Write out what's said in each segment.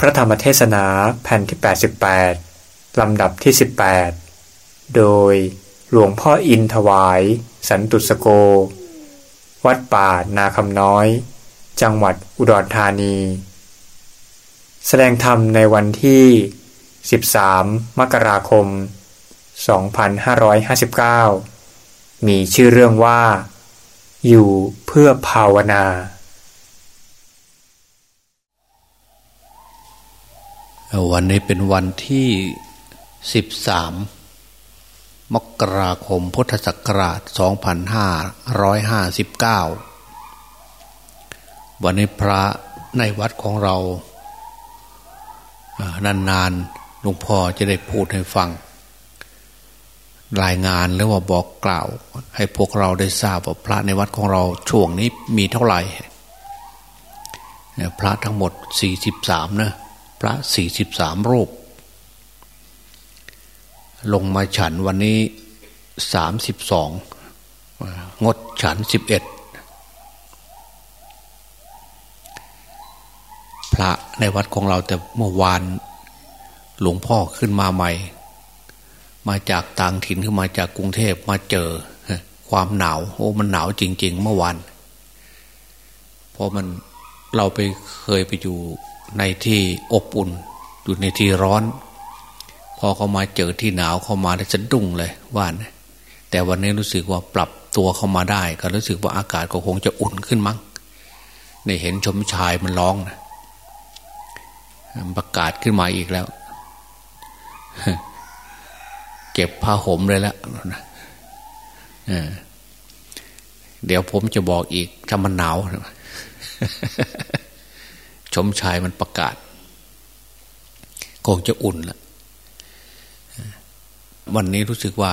พระธรรมเทศนาแผ่นที่ 88 ลำดับที่ 18 โดยหลวงพ่ออินถวาย สันตุสโก วัดป่านาคำน้อย จังหวัดอุดรธานี แสดงธรรมในวันที่ 13 มกราคม 2559 มีชื่อเรื่องว่า อยู่เพื่อภาวนา วันนี้เป็นวันที่13มกราคมพุทธศักราช 2559 วันนี้พระในวัดของเรา นานๆหลวงพ่อจะได้พูดให้ฟัง รายงานหรือว่าบอกกล่าว ให้พวกเราได้ทราบว่าพระในวัดของเราช่วงนี้มีเท่าไหร่ พระทั้งหมด 43นะ พระสี่สิบสามรูป ลงมาฉันวันนี้สามสิบสองงดฉันสิบเอ็ดพระในวัดของเราแต่เมื่อวานหลวงพ่อขึ้นมาใหม่ มาจากต่างถิ่นขึ้นมาจากกรุงเทพมาเจอ ความหนาวโอ้มันหนาวจริง ๆ เมื่อวานเพราะมันเราไปเคยไปอยู่ ในที่อบอุ่นอยู่ในที่ร้อน พอเขามาเจอที่หนาวเข้ามาได้จะดุ้งเลยว่านแต่วันนี้รู้สึกว่าปรับตัวเข้ามาได้ ก็รู้สึกว่าอากาศก็คงจะอุ่นขึ้นมั้งในเห็นชมชายมันร้องนะประกาศขึ้นมาอีกแล้ว เก็บผ้าห่มเลยแล้วเดี๋ยวผมจะบอกอีกถ้ามันหนาว ชมชายมันประกาศคงจะอุ่นละวันนี้รู้สึกว่า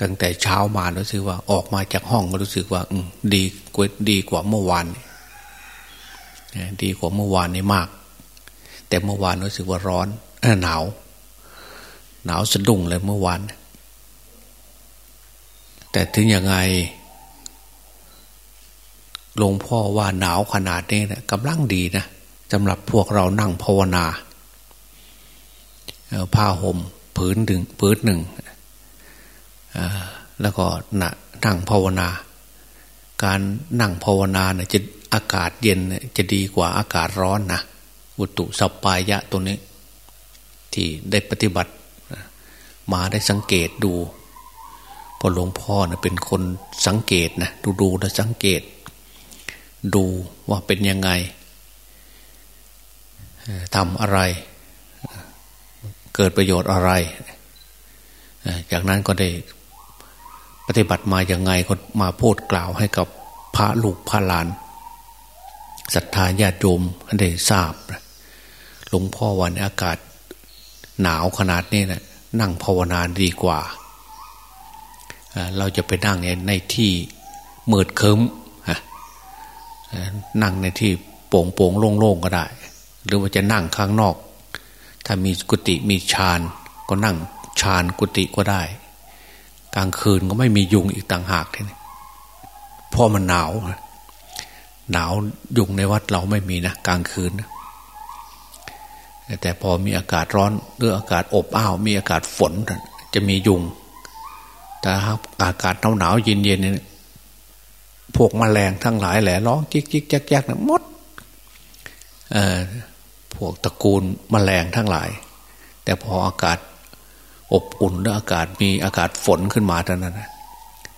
ตั้งแต่เช้ามารู้สึกว่าออกมาจากห้องก็รู้สึกว่าดีกว่าดีกว่าเมื่อวานดีกว่าเมื่อวานนี้มาก แต่เมื่อวานรู้สึกว่าร้อนหนาว หนาวสะดุ้งเลยเมื่อวาน แต่ถึงยังไงหลวงพ่อว่าหนาวขนาดนี้นะกำลังดีนะ สำหรับพวกเรานั่งภาวนาผ้าห่มผืนหนึ่งผืนหนึ่งแล้วก็นั่งภาวนา การนั่งภาวนาเนี่ยจะอากาศเย็นจะดีกว่าอากาศร้อนนะอุตุสัปปายะตัวนี้ ที่ได้ปฏิบัติมาได้สังเกตดูพอหลวงพ่อนะเป็นคนสังเกตนะดูดูแลสังเกต ดูว่าเป็นยังไง ทำอะไร เกิดประโยชน์อะไร จากนั้นก็ได้ปฏิบัติมาอย่างไงก็มาพูดกล่าวให้กับพระลูกพระหลานศรัทธาญาติโยมได้ทราบหลวงพ่อวันอากาศหนาวขนาดนี้นะนั่งภาวนาดีกว่า เราจะไปนั่งในที่มืดเคิมนั่งในที่โป่งโป่งโล่งๆก็ได้ หรือว่าจะนั่งข้างนอก ถ้ามีกุฏิมีฌานก็นั่งฌานกุฏิก็ได้ กลางคืนก็ไม่มียุงอีกต่างหากทีนี้เพราะมันหนาว หนาวยุงในวัดเราไม่มีนะกลางคืนนะแต่พอมีอากาศร้อนหรืออากาศอบอ้าว มีอากาศฝน จะมียุง แต่อากาศหนาวหนาวเย็นเย็นเนี่ยพวกมแมลงทั้งหลายแหละร้องจิกจิกแจ๊กแจ๊กนะมด พวกตระกูลมแมลงทั้งหลาย แต่พออากาศอบอุ่นแล้วอากาศมีอากาศฝนขึ้นมาเท่านั้น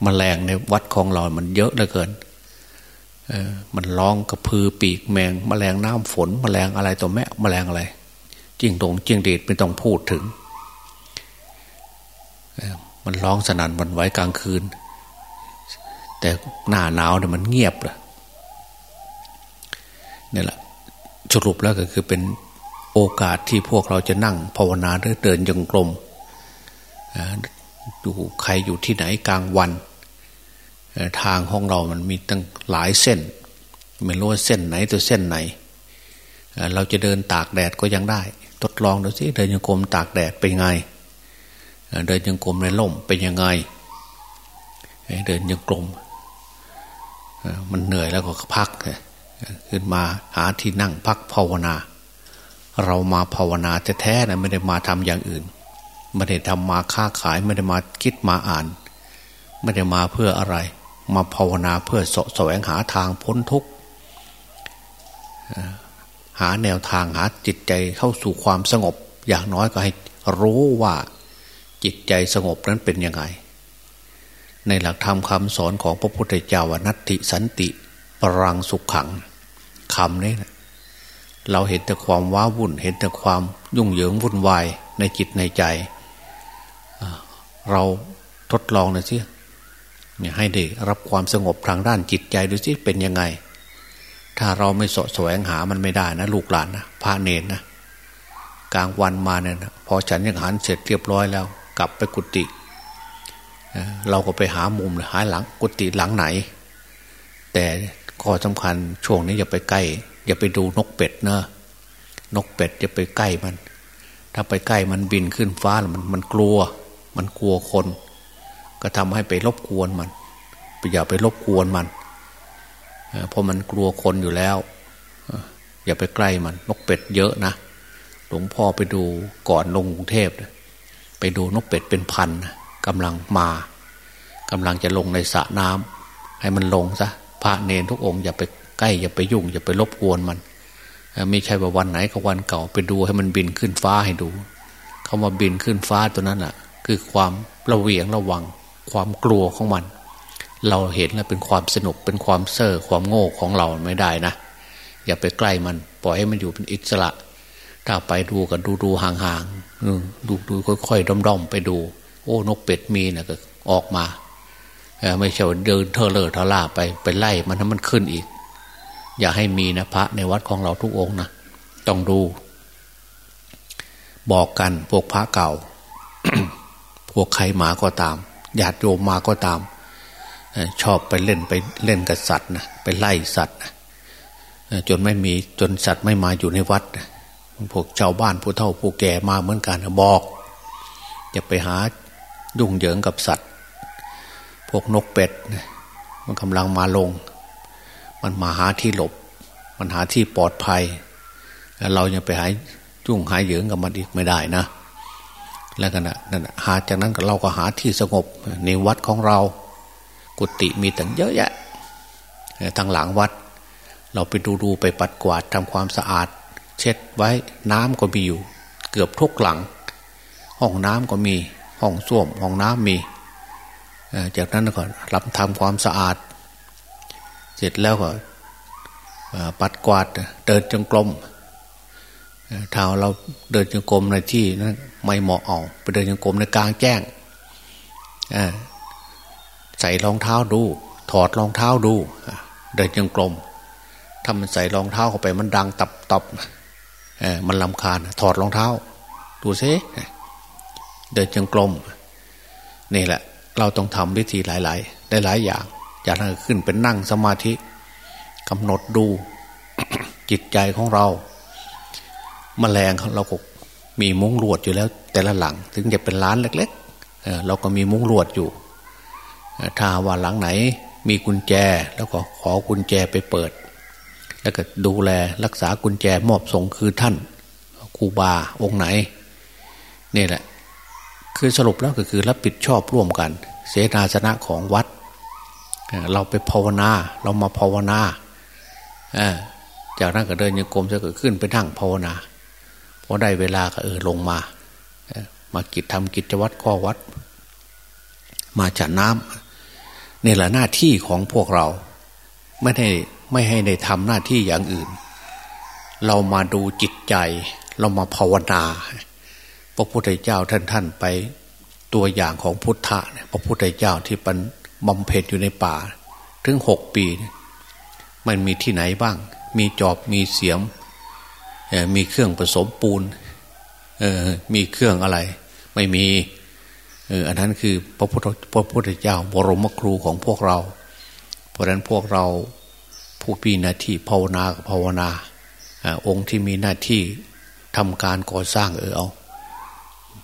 มแมลงในวัดของเรา มันเยอะเหลือเกินมันร้องกระพือปีกแมงมแมลงน้ำฝนมแมลงอะไรตัวแม่มแมลงอะไรจิ้งตงจิ้งเดดไม่ต้องพูดถึง มันร้องสนั่นวันไหวกลางคืน แต่หน้าหนาวเนี่ยมันเงียบเลยนี่แหละ สรุปแล้วก็คือเป็นโอกาสที่พวกเราจะนั่งภาวนาหรือเดินจงกรมอยู่ใครอยู่ที่ไหนกลางวัน ทางของเรามันมีตั้งหลายเส้น ไม่รู้ว่าเส้นไหนตัวเส้นไหน เราจะเดินตากแดดก็ยังได้ ทดลองดูสิเดินยังกรมตากแดดเป็นไง เดินยังกรมในล่มเป็นยังไง เดินยังกรมมันเหนื่อยแล้วก็พัก ขึ้นมาหาที่นั่งพักภาวนา เรามาภาวนาแท้ๆนะไม่ได้มาทำอย่างอื่น ไม่ได้ทำมาค้าขายไม่ได้มาคิดมาอ่าน ไม่ได้มาเพื่ออะไร มาภาวนาเพื่อสแสวงหาทางพ้นทุกข์หาแนวทางหาจิตใจเข้าสู่ความสงบ อย่างน้อยก็ให้รู้ว่าจิตใจสงบนั้นเป็นยังไง ในหลักธรรมคำสอนของพระพุทธเจ้าวันัตติสันติปรังสุขขัง คำนี้นะเราเห็นแต่ความว้าวุ่น เห็นแต่ความยุ่งเหยิงวุ่นวายในจิตในใจ เราทดลองหน่อยสิให้ได้รับความสงบทางด้านจิตใจดูสิเป็นยังไง ถ้าเราไม่สะแสวงหามันไม่ได้นะลูกหลานนะพระเนรนะกลางวันมาเนี่ยนะพอฉันยังหันเสร็จเรียบร้อยแล้ว กลับไปกุฏิเราก็ไปหามุมหาหลังกุฏิหลังไหน แต่ ข้อสำคัญช่วงนี้อย่าไปใกล้ อย่าไปดูนกเป็ดเนอะนกเป็ดอย่าไปใกล้มัน ถ้าไปใกล้มันบินขึ้นฟ้ามันมันกลัว มันกลัวคน ก็ทำให้ไปรบกวนมันอย่าไปรบกวนมันเพราะมันกลัวคนอยู่แล้วอย่าไปใกล้มัน นกเป็ดเยอะนะหลวงพ่อไปดูก่อนลงกรุงเทพไปดูนกเป็ดเป็นพันกำลังมากำลังจะลงในสระน้ำให้มันลงซะ พระเนรทุกองค์อย่าไปใกล้อย่าไปยุ่ง อย่าไปรบกวนมันไม่ใช่ว่าวันไหนก็วันเก่าไปดูให้มันบินขึ้นฟ้าให้ดูเขามาบินขึ้นฟ้าตัวนั้นแหะคือความระเวียงระวัง ความกลัวของมัน เราเห็นแล้วเป็นความสนุกเป็นความเซ่อความโง่ของเราไม่ได้นะอย่าไปใกล้มัน ปล่อยให้มันอยู่เป็นอิสระ ถ้าไปดูกันดูดูห่างๆดูดูค่อยๆด้อมๆไปดู โอ้นกเป็ดมีนะก็ออกมา ไม่ใช่เดินทะเล่อทะล่าไปไปไล่มันให้มันขึ้นอีก อย่าให้มีนะพระในวัดของเราทุกองค์นะต้องดู บอกกันพวกพระเก่า พวกใครมาก็ตามญาติโยมมาก็ตามชอบไปเล่นไปเล่นกับสัตว์นะไปไล่สัตว์นะจนไม่มีจนสัตว์ไม่มาอยู่ในวัดพวกชาวบ้านผู้เฒ่าผู้แก่มาเหมือนกันบอกอย่าไปหาดุ่งเหยิงกับสัตว์ พวกนกเป็ดมันกำลังมาลง มันมาหาที่หลบ มันหาที่ปลอดภัยเรายังไปหายจุ่งหายเหยิงกับมันอีกไม่ได้นะ แล้วกันนะนั่นหาจากนั้นเราก็หาที่สงบในวัดของเรา กุฏิมีตั้งเยอะแยะทางหลังวัด เราไปดูดูไปปัดกวาดทำความสะอาด เช็ดไว้น้ำก็มีอยู่ เกือบทุกหลัง ห้องน้ำก็มีห้องส้วมห้องน้ำมี จากนั้นก็รับทำความสะอาด เสร็จแล้วก็ปัดกวาดเดินจงกรมถ้าเราเดินจงกรมในที่นั้นไม่เหมาะเอาไปเดินจงกรมในกลางแจ้งใส่รองเท้าดู ถอดรองเท้าดู เดินจงกรมถ้ามันใส่รองเท้าเข้าไปมันดังตับตับมันลำคาญถอดรองเท้า ดูซิเดินจงกรมนี่แหละ เราต้องทำวิธีหลาย ๆ หลายๆอย่างจากนั้นขึ้นเป็นนั่งสมาธิกำหนดดูจิตใจของเรามแมลงเราก็มีมุ้งลวดอยู่แล้ว แต่ละหลัง ถึงจะเป็นร้านเล็ก ๆ เราก็มีมุ้งลวดอยู่ ถ้าว่าหลังไหนมีกุญแจแล้วก็ขอกุญแจไปเปิด แล้วก็ดูแลรักษากุญแจมอบส่งคือท่านครูบาองค์ไหน นี่แหละ คือสรุปแล้วก็คือรับผิดชอบร่วมกัน เสนาสนะของวัด เราไปภาวนา เรามาภาวนาจากนั้นก็เดินยังกรมจะเกิดขึ้นไปนั่งภาวนาพอได้เวลาก็เออลงมา มากิจทำกิจวัตรข้อวัด มาจัดน้ำนี่แหละหน้าที่ของพวกเรา ไม่ได้ไม่ให้ได้ทำหน้าที่อย่างอื่น เรามาดูจิตใจ เรามาภาวนา พระพุทธเจ้าท่านท่านไปตัวอย่างของพุทธะเนี่ยพระพุทธเจ้าที่ปันบำเพ็ญอยู่ในป่า ถึงหกปี มันมีที่ไหนบ้าง มีจอบมีเสียม มีเครื่องผสมปูนมีเครื่องอะไร ไม่มีอันนั้นคือพระพุทธพระพุทธเจ้าบรมครูของพวกเรา เพราะฉะนั้นพวกเราผู้ปีนาที่ภาวนาภาวนา องค์ที่มีหน้าที่ทำการก่อสร้างเออเอา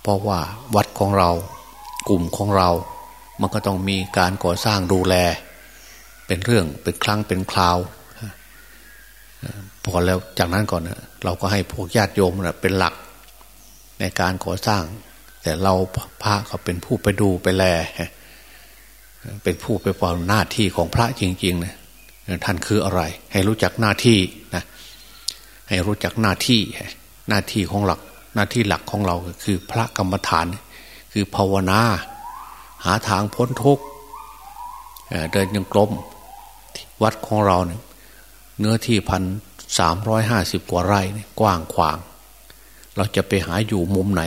เพราะว่าวัดของเรากลุ่มของเรา มันก็ต้องมีการก่อสร้างดูแล เป็นเรื่องเป็นครั้งเป็นคราวพอแล้วจากนั้นก่อนนะเราก็ให้พวกญาติโยมนะเป็นหลักในการก่อสร้าง แต่เราพระก็เป็นผู้ไปดูไปแล เป็นผู้ไปปล่อยหน้าที่ของพระจริงๆนะท่านคืออะไร ให้รู้จักหน้าที่นะให้รู้จักหน้าที่หน้าที่ของหลัก หน้าที่หลักของเราคือพระกรรมฐาน คือภาวนา หาทางพ้นทุกข์เดินยังกลมวัดของเราเนี่ยเนื้อที่พันสามร้อยห้าสิบกว่าไร่กว้างขวาง เราจะไปหาอยู่มุมไหน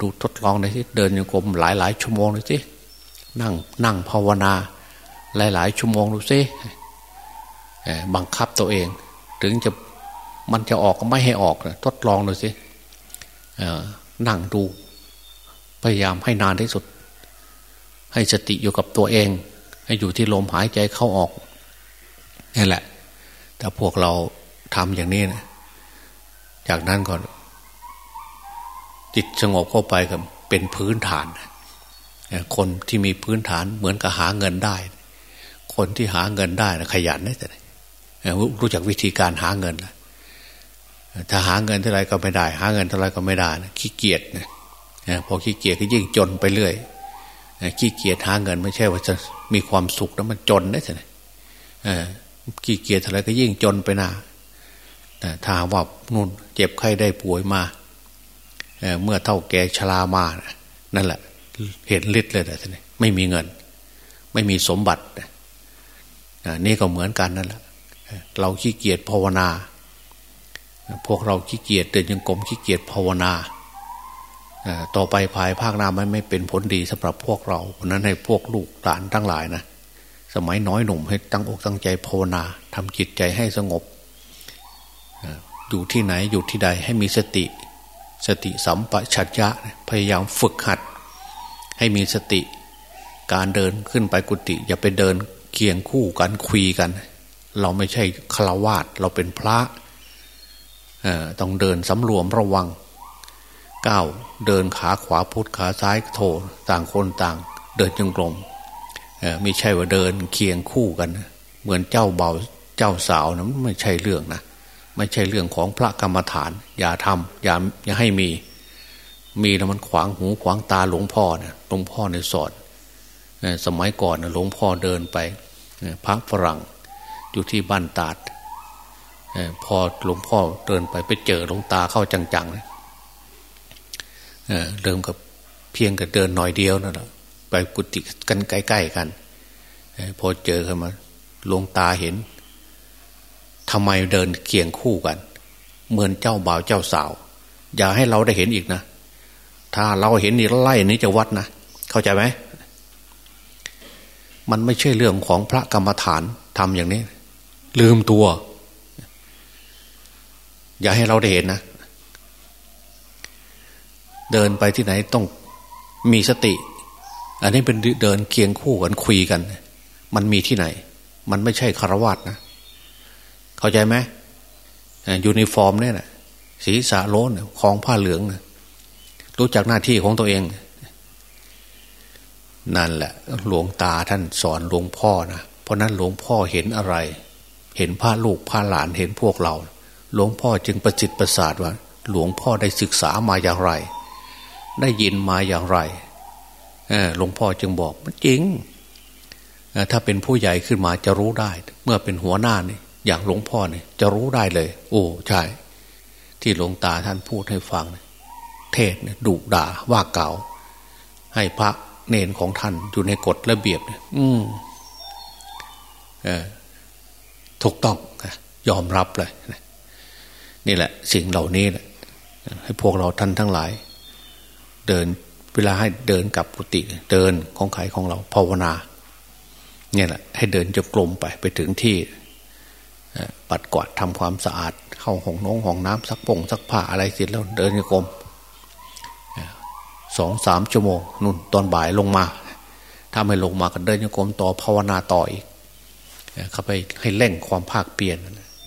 ดูทดลองเลยสิเดินยังกลมหลายหลายชั่วโมงเลยสินั่งนั่งภาวนา หลายหลายชั่วโมงดูสิบังคับตัวเอง ถึงจะ มันจะออกก็ไม่ให้ออกทดลองดูสินั่งดู พยายามให้นานที่สุด ให้สติอยู่กับตัวเอง ให้อยู่ที่ลมหายใจเข้าออกนี่แหละถ้าพวกเราทำอย่างนี้นะจากนั้นก่อนจิตสงบเข้าไปกับเป็นพื้นฐาน คนที่มีพื้นฐานเหมือนกับหาเงินได้ คนที่หาเงินได้นะขยันได้แต่รู้จักวิธีการหาเงินนะ ถ้าหาเงินเท่าไรก็ไม่ได้ หาเงินเท่าไรก็ไม่ได้นะขี้เกียจนะพอขี้เกียจก็ยิ่งจนไปเรื่อยขี้เกียจหาเงินไม่ใช่ว่าจะมีความสุขแล้วมันจนได้แต่ไหมขี้เกียจอะไรก็ยิ่งจนไปหนาถ้าว่านุ่นเจ็บไข้ได้ป่วยมาเเมื่อเท่าแก่ชรามานั่นแหละ เห็นฤทธิ์เลยแต่นี่ไม่มีเงิน ไม่มีสมบัตินี่ก็เหมือนกันนั่นแหละเราขี้เกียจภาวนา พวกเราขี้เกียจเดินยังกรมขี้เกียจภาวนาต่อไปภายภาคหน้ามันไม่เป็นผลดีสำหรับพวกเราเพราะนั้นให้พวกลูกหลานทั้งหลายนะสมัยน้อยหนุ่มให้ตั้งอกตั้งใจภาวนาทำจิตใจให้สงบอยู่ที่ไหนอยู่ที่ใดให้มีสติ สติสัมปชัญญะพยายามฝึกหัด ให้มีสติ การเดินขึ้นไปกุฏิอย่าไปเดินเคียงคู่กันคุยกัน เราไม่ใช่ฆราวาสเราเป็นพระ ต้องเดินสำรวมระวังก้าวเดินขาขวาพุทขาซ้ายโถต่างคนต่าง เดินจงกรมไม่ใช่ว่าเดินเคียงคู่กัน เหมือนเจ้าเบาเจ้าสาวนะไม่ใช่เรื่องนะไม่ใช่เรื่องของพระกรรมฐาน อย่าทำอย่าอย่าให้มี มีแล้วมันขวางหูขวางตาหลวงพ่อนะหลวงพ่อในสอนสมัยก่อนหลวงพ่อเดินไปพระฝรั่งอยู่ที่บ้านตาด พอหลวงพ่อเดินไปไปเจอหลวงตาเข้าจังๆเลยเดิมกับเพียงกับเดินหน่อยเดียวนั่นแหละไปกุฏิกันใกล้ๆกันพอเจอกันมาหลวงตาเห็นทำไมเดินเคียงคู่กัน เหมือนเจ้าบ่าวเจ้าสาว อย่าให้เราได้เห็นอีกนะ ถ้าเราเห็นนี่ไล่นี้จะวัดนะ เข้าใจไหมมันไม่ใช่เรื่องของพระกรรมฐานทำอย่างนี้ ลืมตัว อย่าให้เราได้เห็นนะ เดินไปที่ไหนต้องมีสติ อันนี้เป็นเดินเคียงคู่กันคุยกัน มันมีที่ไหน มันไม่ใช่ฆราวาสนะ เข้าใจไหมยูนิฟอร์มเนี่ยนะศีรษะโล้นครองผ้าเหลืองนะรู้จักหน้าที่ของตัวเอง นั่นแหละ หลวงตาท่านสอนหลวงพ่อนะเพราะนั้นหลวงพ่อเห็นอะไร เห็นพระลูกพระหลานเห็นพวกเรา หลวงพ่อจึงประจิตประสาทว่า หลวงพ่อได้ศึกษามาอย่างไร ได้ยินมาอย่างไรหลวงพ่อจึงบอกมันจริงถ้าเป็นผู้ใหญ่ขึ้นมาจะรู้ได้ เมื่อเป็นหัวหน้านี่อย่างหลวงพ่อเนี่ยจะรู้ได้เลย โอ้ใช่ ที่หลวงตาท่านพูดให้ฟัง เทศดุด่าว่าเก่า ให้พระเนนของท่านอยู่ในกฎระเบียบเนี่ยอืมเออถูกต้องยอมรับเลย นี่แหละ สิ่งเหล่านี้แหละให้พวกเราท่านทั้งหลาย เดินเวลาให้เดินกับกุฏิเดินของใครของเราภาวนาเนี่ยแหละให้เดินจะกลมไปไปถึงที่ปัดกวาดทำความสะอาด เข้าห้องน้องห้องน้ำซักผงซักผ้าอะไรเสร็จแล้วเดินจะกลมสองสามชั่วโมงนุ่นตอนบ่ายลงมาถ้าไม่ลงมาก็เดินจะกลมต่อภาวนาต่ออีกเข้าไปให้เร่งความภาคเปลี่ยน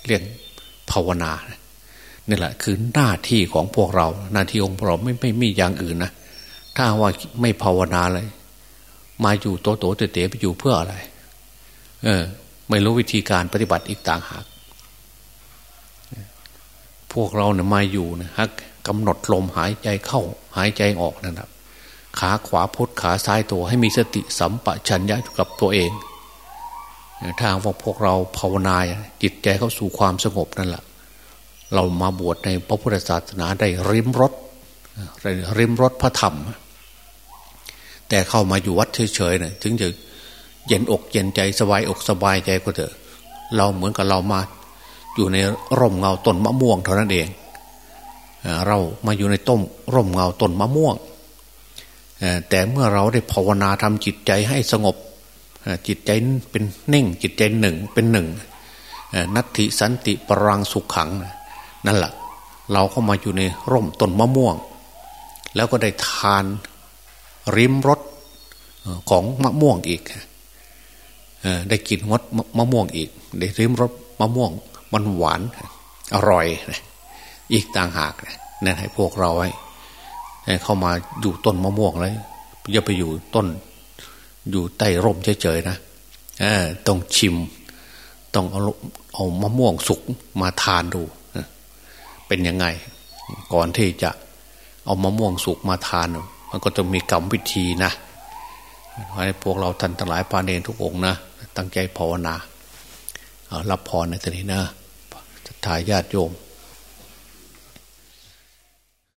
เรื่องภาวนา นี่แหละคือหน้าที่ของพวกเรา หน้าที่องพวกเราไม่ไม่มีอย่างอื่นนะถ้าว่าไม่ภาวนาเลย มาอยู่โตโตเต๋ไปอยู่เพื่ออะไร เออ ไม่รู้วิธีการปฏิบัติอีกต่างหากพวกเราเนี่ยมาอยู่นะฮะกำหนดลมหายใจเข้า หายใจออกนะครับ ขาขวาพุทขาซ้ายตัวให้มีสติสัมปชัญญะกับตัวเองถ้าว่าพวกเราภาวนาจิตใจเข้าสู่ความสงบนั่นแหละ เรามาบวชในพระพุทธศาสนาได้ริมรถริมรถพระธรรม แต่เข้ามาอยู่วัดเฉยๆเนะถึงจะเย็นอกเย็นใจสบายอกสบายใจก็เถอะ เราเหมือนกับเรามาอยู่ในร่มเงาต้นมะม่วงเท่านั้นเอง เรามาอยู่ในต้มร่มเงาต้นมะม่วง แต่เมื่อเราได้ภาวนาทำจิตใจให้สงบ จิตใจเป็นนิ่งจิตใจหนึ่งเป็นหนึ่ง นัตติสันติปรังสุขขังนั่ นั่นแหละเราเข้ามาอยู่ในร่มต้นมะม่วง แล้วก็ได้ทานริมรสของมะม่วงอีกได้กินรสมะม่วงอีก ได้ริมรสมะม่วงมันหวานอร่อยอีกต่างหากนั่นให้พวกเราไว้เข้ามาอยู่ต้นมะม่วงเลยอย่าไปอยู่ต้น อยู่ใต้ร่มเฉยๆนะต้องชิม ต้องเอาเอามะม่วงสุกมาทานดู เป็นยังไง ก่อนที่จะเอามะม่วงสุกมาทาน มันก็ต้องมีกรรมวิธีนะให้พวกเราท่านทั้งหลายพาเนทุกองนะ ตั้งใจภาวนารับพรในตอนนี้นะทายาทโยม